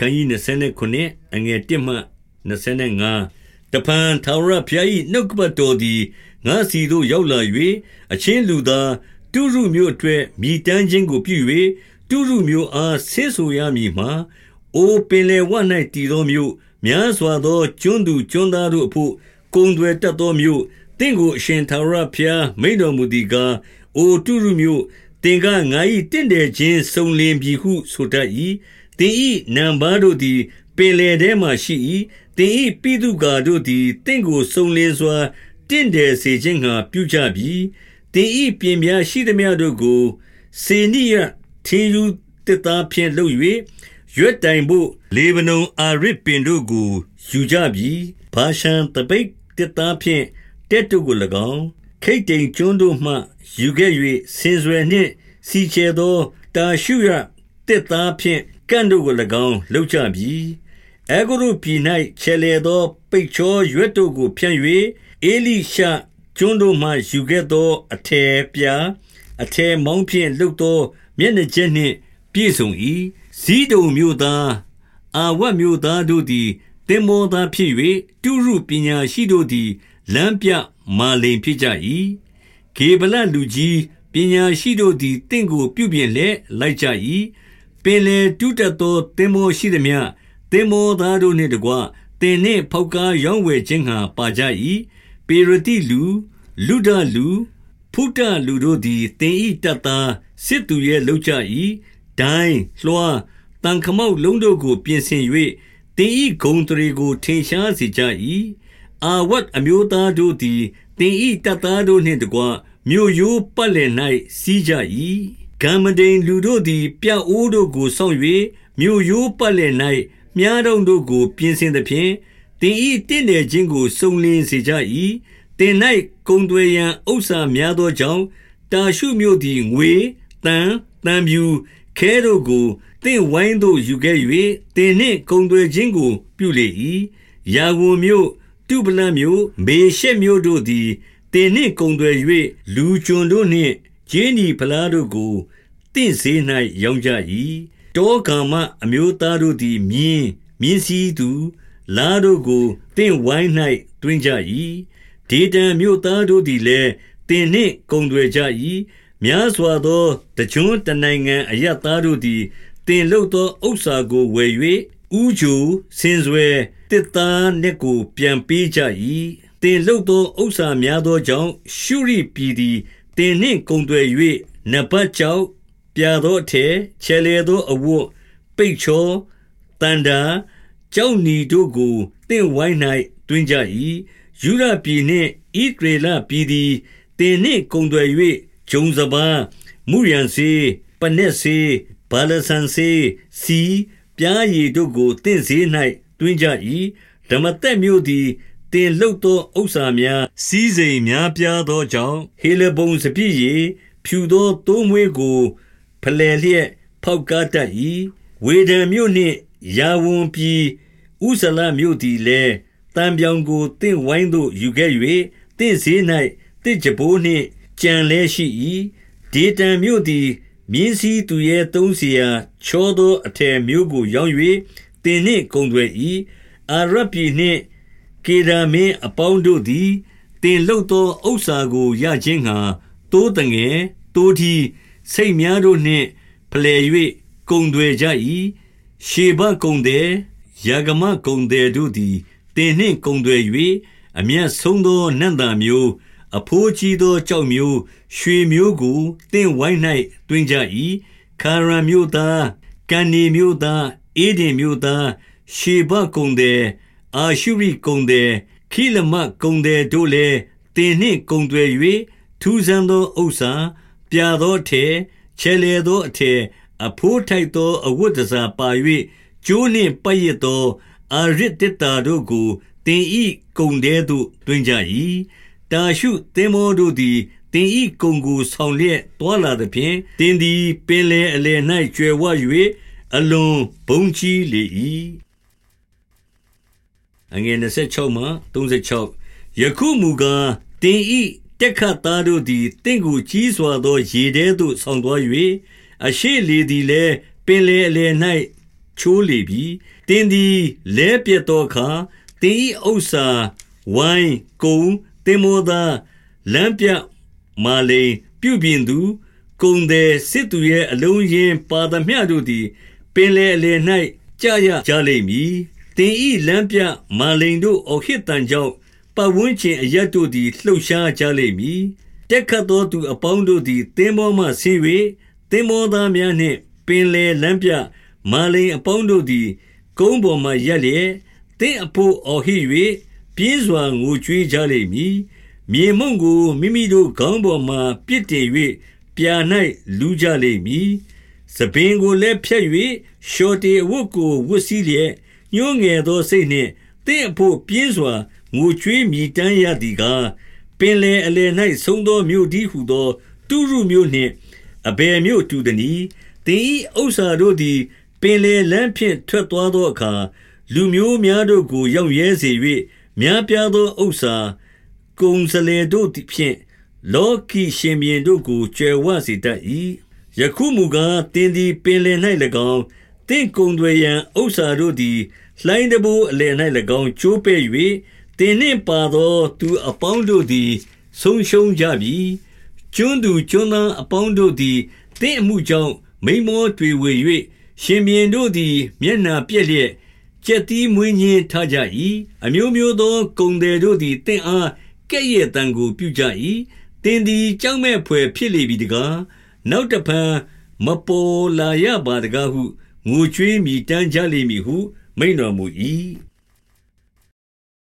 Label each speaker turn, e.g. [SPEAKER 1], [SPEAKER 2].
[SPEAKER 1] ခန်းကြီး29အငယ်1မှ25တပန်ထာဝရဘုရား၏နှုတ်ကပတ်တော်သည်ငါစီသို့ရောက်လာ၍အချင်းလူသားတုရုမျိုးအတွက်မြည်တမ်းခြင်းကိုပြု၍တုရုမျိုးအားဆင်းဆိုရမည်မှာအိုပင်လေဝ၌တည်သောမျိုးများစွာသောကျွန်းသူကျွန်းသားတို့အဖို့ကုံတွေတတ်သောမျိုးတင့်ကိုအရှင်ထာဝရဘုရားမိန်တော်မူသည်ကားအိုတုရုမျိုးတင်ကငါ၏တင့်တယ်ခြင်းစုံလင်ပြီဟုဆိုတတ်၏ တင်ဤနံပါတို့သည် ပင်လေထဲမှရှိ၏တင်ဤပိတုကာတို့သည်တင့်ကိုစုံလင်စွာတင့်တယ်စေခြင်းငှာပြုကြပြီတင်ဤပြင်ပြရှိသည်များတို့ကိုစေနိယထင်းယူတသားဖြင့်လုပ်၍ရွက်တိုင်ဖို့လေဗနုန်အာရစ်ပင်တို့ကိုယူကြပြီဘာရှန်တပိတ်တသားဖြင့်တက်တို့ကို၎င်းခိတ်တိန်ကျွန်းတို့မှယူခဲ့၍ဆင်ဆွယ်နှင့်စီချေသောတာရှုရတက်သားဖြင့် ကန့်တို့ကို၎င်းလှုပ်ကြပြီအဲဂုရုပြည်၌ခြေလေသော ပိတ်ချောရွက်တို့ကိုဖြန့်၍အေလိရှကျွန်းတို့မှယူခဲ့သောအထည်ပြာအထည်မောင်းဖြင့်လှုပ်သော မျက်နှာချက်နှင့် ပြည့်စုံ၏ဇီးတုံမြို့သားအာဝတ်မြို့သားတို့သည်တင်မောသားဖြစ်၍တုရုပညာရှိတို့သည်လမ်းပြမာလိန်ဖြစ်ကြ၏ဂေဗလလူကြီးပညာရှိတို့သည်တင့်ကိုပြုပြင်လျက်လိုက်ကြ၏ ပင်လေတူးတက်သောတင်မောရှိသည်မြတင်မောသားတို့နှင့်တကွတင်နှင့်ဖောက်ကားရောင်းဝယ်ခြင်းဟံပါကြ၏ပေရတိလူလူဒလူဖုတလူတို့သည်တင်ဤတတ်သားစစ်သူရဲ့လောက်ကြ၏ဒိုင်းလွှာတန်ခမောက်လုံးတို့ကို ပြင်ဆင်၍တင်ဤဂုံတရီကို ထင်ရှားစေကြ၏အာဝတ်အမျိုးသားတို့သည်တင်ဤတတ်သားတို့နှင့်တကွမြို့ရိုးပတ်လည်၌စီးကြ၏ ဂမ္မဒိန်လူတို့သည် ပြအိုးတို့ကိုဆောင်း၍မြို့ရိုးပတ်လည်၌မြားတုံတို့ကို ပြင်ဆင်သဖြင့်တင်ဤတင့်တယ်ခြင်းကိုစုံလင်စေကြ၏တင်၌ကုံတွေရန်ဥစ္စာများသောကြောင့်တာရှုမြို့သည်ငွေတန်တံပြူခဲတို့ကိုတင့်ဝိုင်းသို့ယူခဲ့၍တင်နှင့်ကုံတွေခြင်းကို ပြုလေ၏ယာဝန်မြို့တုပလမြို့မေရှက်မြို့တို့သည်တင်နှင့်ကုံတွေ၍လူကျွန်တို့နှင့်ဂျင်းဒီဖလားတို့ကို တင့်စေ၌ရောင်းကြ၏တောကံမအမျိုးသားတို့သည်မြင်းမြင်းစည်းသူလားတို့ကိုတင့်ဝိုင်း၌တွင်ကြ၏ဒေတံမြို့သားတို့သည်လည်းတင်နှင့်ကုံတွေကြ၏များစွာသောတကြွတနိုင်ငံအယတ်သားတို့သည်တင်လုသောဥစ္စာကိုဝယ်၍ဥဂျူစင်ဆွဲတစ်သားနှင့်ကို ပြန်ပေးကြ၏တင်လုသောဥစ္စာများသောကြောင့်ရှုရိပြည်သည်တင်နှင့်ကုံတွေ၍နဘတ်ကြောင့် ပြသောအထည်ချဲလေသောအဝတ်ပိတ်ချောတန်တာကြောက်နီတို့ကိုတင့်ဝိုင်း၌တွင်ကြ၏ယူရပြည်နှင့်ဣဒရေလပြည်သည်တင်နှင့်ကုံတွေ၍ဂျုံစပါမူရန်စေပနက်စေဘာလဆန်စေစီပြားရည်တို့ကိုတင့်စေ၌တွင်ကြ၏ဓမ္မတက်မျိုးသည်တင်လှုပ်သောဥစ္စာများစီးစိမ်များပြားသောကြောင့်ဟေလဘုံစပြည့်ရည်ဖြူသောတိုးမွေးကို ဖလှယ်လျက် ဖောက်ကားတတ်၏။ဝေဒန်မြို့နှင့် ယာဝန်ပြည်ဥဇာလမြို့သည်လည်း၊သံပြောင်ကို သင့်ဝိုင်းသို့ယူခဲ့၍၊သင့်ဈေး၌သစ်ကြံပိုးနှင့် ကြံလျက်ရှိ၏။ဒေ tan မြို့သည် မြင်းစီးသူရဲသုံးစရာ ချောသော အထည်မျိုးကို ရောင်း၍သင်နှင့်ကုန်သွယ်၏။အာရပ်ပြည်နှင့် ကေဒါမင်းအပေါင်းတို့သည် သင်လုပ်သော ဥစ္စာကို ရခြင်းငှါ သိုးသငယ်၊သိုးထီး စိတ်များတို့နှင့်ဖလှယ်၍ကုံတွေကြ၏ရှေဘကုံတဲ့ယာဂမကုံတဲ့တို့သည်တင်နှင့်ကုံတွေ၍အမျက်ဆုံးသောနန္တာမျိုးအဖိုးကြီးသောကြောက်မျိုးရွှေမျိုးကိုတင့်ဝိုင်း၌တွင်ကြ၏ခါရံမျိုးသားကန်နီမျိုးသားအေဒင်မျိုးသားရှေဘကုံတဲ့အာရှုရိကုံတဲ့ခိလမကုံတဲ့တို့လည်းတင်နှင့်ကုံတွေ၍ထူးဆန်းသောဥစ္စာ ပြသောထဲချဲလေသောအထဲအဖိုးထိုက်သောအဝတ်တစားပါ၍ကျိုးနှင့်ပတ်ရသောအာရစ်တစ်တာတို့ကိုတင်ဤကုံတဲသို့တွင်ကြ၏တာရှုသင်္ဘောတို့သည်တင်ဤကုံကိုဆောင်လျက်တွာလာသဖြင့်တင်သည်ပင်လေအလယ်၌ကျွယ်ဝ၍အလွန်ဘုံကြီးလေ၏အငယ်26မှ36ယခုမူကားတင်ဤ တက်ခတ်သားတို့သည်တင့်ကိုကြီးစွာသောရေထဲသို့ဆောင်သွား၍အရှိလေသည်လည်းပင်လေအလယ်၌ချိုးလေပြီတင်းသည်လဲပြတ်သောအခါတင်းဤဥစ္စာဝိုင်းကုံတင်မောသာလမ်းပြမာလိန်ပြုပြင်သူကုံတဲ့စစ်သူရဲ့အလုံးရင်းပါသမျှတို့သည် ပင်လေအလယ်၌ကြာရကြလိမ့်မည်တင်ဤလမ်းပြမာလိန်တို့အခိတန်ကြောင့် ပတ်ဝန်းကျင်အရက်တို့သည်လှုပ်ရှားကြလိမ့်မည်တက်ခတ်သောသူအပေါင်းတို့သည်တင်းမောမှဆင်း၍တင်းမောသားများနှင့် ပင်လေလမ်းပြမာလိန်အပေါင်းတို့သည်ကုန်းပေါ်မှရက်လျက်တင်းအဖို့အော်ဟစ်၍ပြင်းစွာငိုကြွေးကြလိမ့်မည်မြေမုံကိုမိမိတို့ခေါင်းပေါ်မှပြစ်တင်၍ပြာ၌လူကြလိမ့်မည်။စပင်ကိုလည်းဖြတ်၍ရှော်တေအဝတ်ကိုဝတ်စည်းလျက်ညှိုးငယ်သောစိတ်နှင့်တ င့်အဖို့ပြင်းစွာငိုကြွေးမြည်တမ်းရသည်ကားပင်လေအလယ်၌ဆုံးသောမြို့ဒီဟုသော တုရုမြို့နှင့်အဘယ်မြို့တူသည်။တင်ဤဥစ္စာတို့သည် ပင်လေလမ်းဖြင့်ထွက်သွားသောအခါလူမျိုးများတို့ကိုရောက်ရဲစေ၍များပြားသောဥစ္စာကုံစလေတို့ဖြင့်လောကီရှင်ဘင်တို့ကိုကြွယ်ဝစေတတ်၏ယခုမူကားတင်းသည်ပင်လယ်၌၎င်းတင့်ကုံတွေရန်ဥစ္စာတို့သည် လှိုင်းတဘိုးအလယ်၌၎င်းကျိုးပဲ့၍တင်းနှင့်ပါသောသူအပေါင်းတို့သည် ဆုံးရှုံးကြပြီကျွန်းသူကျွန်းသားအပေါင်းတို့သည်တင့်အမှုကြောင့်မိမောတွေဝေ၍ရှင်ဘင်တို့သည် မျက်နှာပြက်လျက်ကြက်တီးမွေးညင်းထားကြ၏အမျိုးမျိုးသောကုံတယ်တို့သည်တင့်အားကဲ့ရဲ့တံကိုပြုကြ၏တင်းသည်ကြောက်မဲ့ဖွယ်ဖြစ်လေပြီတကားနောက်တဖန်မပေါ်လာရပါတကားဟုငိုကြွေးမိတမ်းကြလိမ့်မည်ဟု မိန်တော်မူ၏